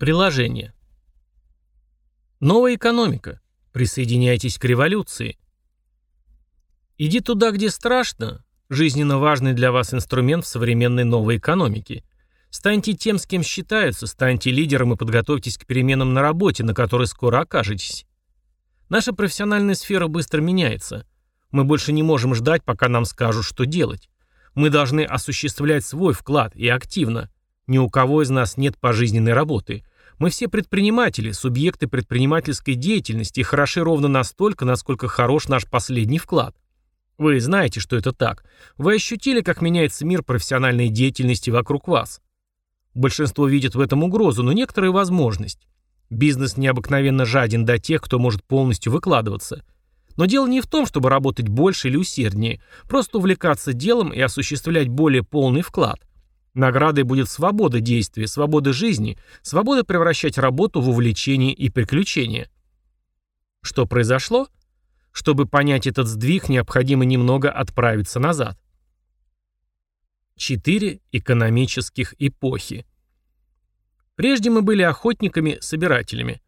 Приложение. Новая экономика. Присоединяйтесь к революции. Иди туда, где страшно. Жизненно важный для вас инструмент в современной новой экономике. Станьте тем, с кем считаются, станьте лидером и подготовьтесь к переменам на работе, на которой скоро окажетесь. Наша профессиональная сфера быстро меняется. Мы больше не можем ждать, пока нам скажут, что делать. Мы должны осуществлять свой вклад и активно. Ни у кого из нас нет пожизненной работы. Мы все предприниматели, субъекты предпринимательской деятельности и хороши ровно настолько, насколько хорош наш последний вклад. Вы знаете, что это так. Вы ощутили, как меняется мир профессиональной деятельности вокруг вас. Большинство видит в этом угрозу, но некоторые возможность. Бизнес необыкновенно жаден до тех, кто может полностью выкладываться. Но дело не в том, чтобы работать больше или усерднее, просто увлекаться делом и осуществлять более полный вклад. Наградой будет свобода действия, свобода жизни, свобода превращать работу в увлечение и приключение. Что произошло? Чтобы понять этот сдвиг, необходимо немного отправиться назад. Четыре экономических эпохи. Прежде мы были охотниками-собирателями.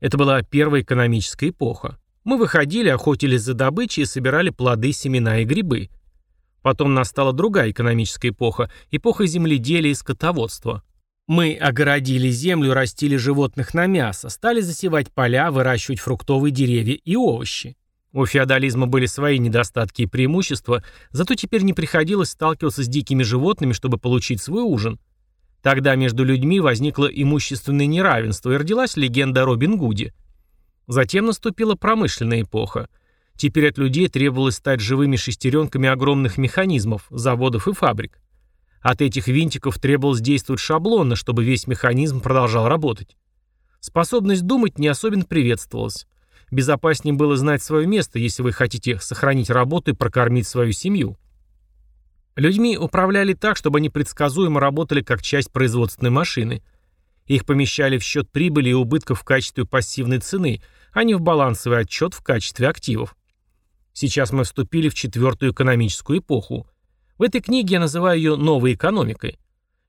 Это была первая экономическая эпоха. Мы выходили, охотились за добычей и собирали плоды, семена и грибы. Потом настала другая экономическая эпоха – эпоха земледелия и скотоводства. Мы огородили землю, растили животных на мясо, стали засевать поля, выращивать фруктовые деревья и овощи. У феодализма были свои недостатки и преимущества, зато теперь не приходилось сталкиваться с дикими животными, чтобы получить свой ужин. Тогда между людьми возникло имущественное неравенство и родилась легенда о Робин Гуде. Затем наступила промышленная эпоха. Теперь от людей требовалось стать живыми шестеренками огромных механизмов, заводов и фабрик. От этих винтиков требовалось действовать шаблонно, чтобы весь механизм продолжал работать. Способность думать не особенно приветствовалась. Безопаснее было знать свое место, если вы хотите сохранить работу и прокормить свою семью. Людьми управляли так, чтобы они предсказуемо работали как часть производственной машины. Их помещали в счет прибыли и убытков в качестве пассивной цены, а не в балансовый отчет в качестве активов. Сейчас мы вступили в четвертую экономическую эпоху. В этой книге я называю ее «новой экономикой».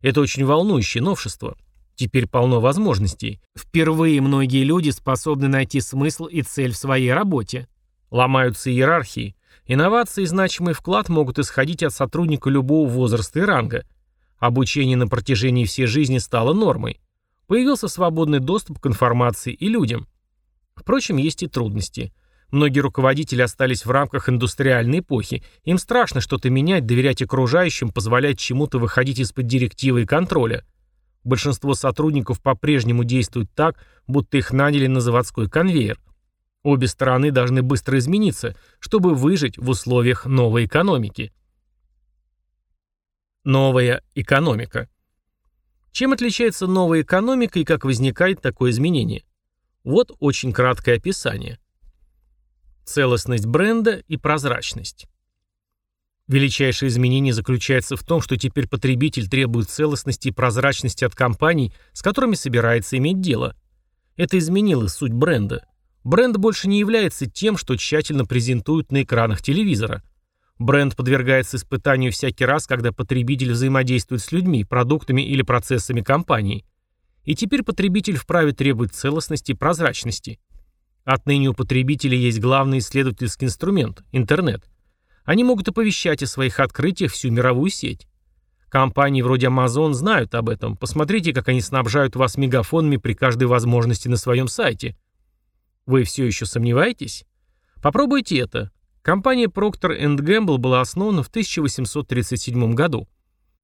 Это очень волнующее новшество. Теперь полно возможностей. Впервые многие люди способны найти смысл и цель в своей работе. Ломаются иерархии. Инновации и значимый вклад могут исходить от сотрудника любого возраста и ранга. Обучение на протяжении всей жизни стало нормой. Появился свободный доступ к информации и людям. Впрочем, есть и трудности. Многие руководители остались в рамках индустриальной эпохи. Им страшно что-то менять, доверять окружающим, позволять чему-то выходить из-под директивы и контроля. Большинство сотрудников по-прежнему действуют так, будто их наняли на заводской конвейер. Обе стороны должны быстро измениться, чтобы выжить в условиях новой экономики. Новая экономика. Чем отличается новая экономика и как возникает такое изменение? Вот очень краткое описание. Целостность бренда и прозрачность. Величайшее изменение заключается в том, что теперь потребитель требует целостности и прозрачности от компаний, с которыми собирается иметь дело. Это изменило суть бренда. Бренд больше не является тем, что тщательно презентуют на экранах телевизора. Бренд подвергается испытанию всякий раз, когда потребитель взаимодействует с людьми, продуктами или процессами компании. И теперь потребитель вправе требовать целостности и прозрачности. Отныне у потребителей есть главный исследовательский инструмент – интернет. Они могут оповещать о своих открытиях всю мировую сеть. Компании вроде Amazon знают об этом. Посмотрите, как они снабжают вас мегафонами при каждой возможности на своем сайте. Вы все еще сомневаетесь? Попробуйте это. Компания Procter Gamble была основана в 1837 году.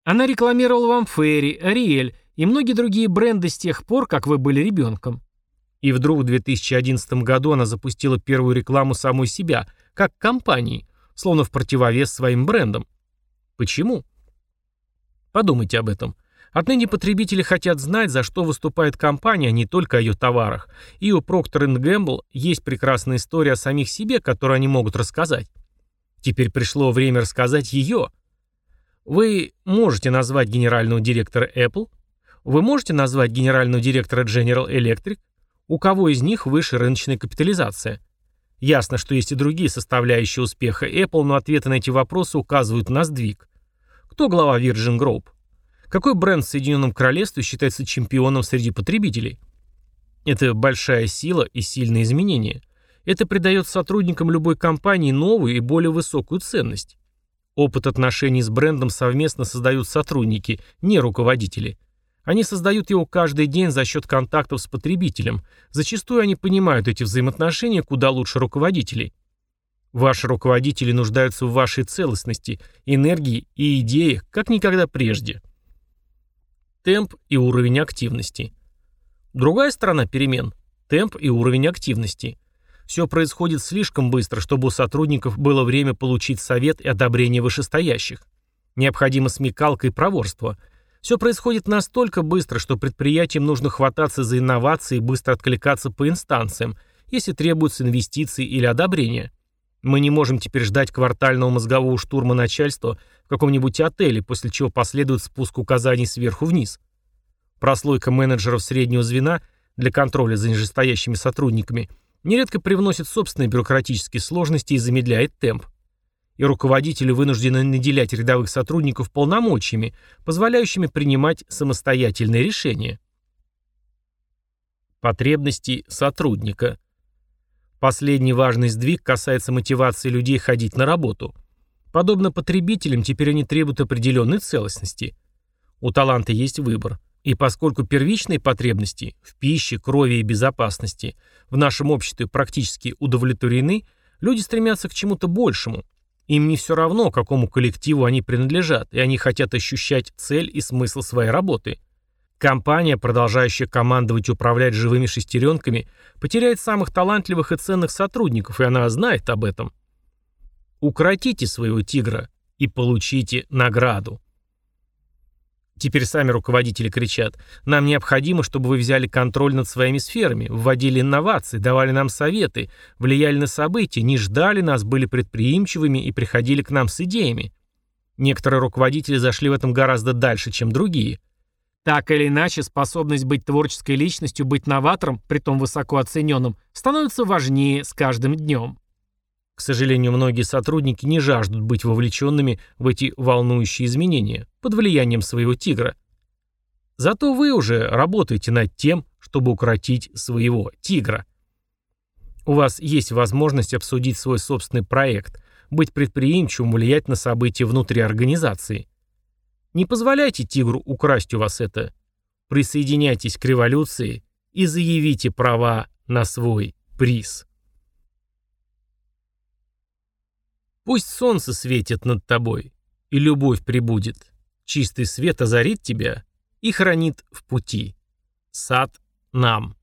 Она рекламировала вам Ферри, Ариэль и многие другие бренды с тех пор, как вы были ребенком. И вдруг в 2011 году она запустила первую рекламу самой себя, как компании, словно в противовес своим брендам. Почему? Подумайте об этом. Отныне потребители хотят знать, за что выступает компания, а не только о ее товарах. И у Procter Gamble есть прекрасная история о самих себе, которую они могут рассказать. Теперь пришло время рассказать ее. Вы можете назвать генерального директора Apple? Вы можете назвать генерального директора General Electric? У кого из них выше рыночная капитализация? Ясно, что есть и другие составляющие успеха Apple, но ответы на эти вопросы указывают на сдвиг. Кто глава Virgin Group? Какой бренд в Соединенном Королевстве считается чемпионом среди потребителей? Это большая сила и сильные изменения. Это придает сотрудникам любой компании новую и более высокую ценность. Опыт отношений с брендом совместно создают сотрудники, не руководители. Они создают его каждый день за счет контактов с потребителем. Зачастую они понимают эти взаимоотношения куда лучше руководителей. Ваши руководители нуждаются в вашей целостности, энергии и идеях, как никогда прежде. Темп и уровень активности. Другая сторона перемен – темп и уровень активности. Все происходит слишком быстро, чтобы у сотрудников было время получить совет и одобрение вышестоящих. Необходима смекалка и проворство – все происходит настолько быстро, что предприятиям нужно хвататься за инновации и быстро откликаться по инстанциям, если требуются инвестиции или одобрения. Мы не можем теперь ждать квартального мозгового штурма начальства в каком-нибудь отеле, после чего последует спуск указаний сверху вниз. Прослойка менеджеров среднего звена для контроля за нижестоящими сотрудниками нередко привносит собственные бюрократические сложности и замедляет темп и руководители вынуждены наделять рядовых сотрудников полномочиями, позволяющими принимать самостоятельные решения. Потребности сотрудника. Последний важный сдвиг касается мотивации людей ходить на работу. Подобно потребителям, теперь они требуют определенной целостности. У таланта есть выбор. И поскольку первичные потребности в пище, крови и безопасности в нашем обществе практически удовлетворены, люди стремятся к чему-то большему, им не все равно, какому коллективу они принадлежат, и они хотят ощущать цель и смысл своей работы. Компания, продолжающая командовать и управлять живыми шестеренками, потеряет самых талантливых и ценных сотрудников, и она знает об этом. Укротите своего тигра и получите награду. Теперь сами руководители кричат, нам необходимо, чтобы вы взяли контроль над своими сферами, вводили инновации, давали нам советы, влияли на события, не ждали нас, были предприимчивыми и приходили к нам с идеями. Некоторые руководители зашли в этом гораздо дальше, чем другие. Так или иначе, способность быть творческой личностью, быть новатором, притом высоко оцененным, становится важнее с каждым днем. К сожалению, многие сотрудники не жаждут быть вовлеченными в эти волнующие изменения под влиянием своего тигра. Зато вы уже работаете над тем, чтобы укротить своего тигра. У вас есть возможность обсудить свой собственный проект, быть предприимчивым, влиять на события внутри организации. Не позволяйте тигру украсть у вас это. Присоединяйтесь к революции и заявите права на свой приз. Пусть солнце светит над тобой, и любовь прибудет. Чистый свет озарит тебя и хранит в пути. Сад нам.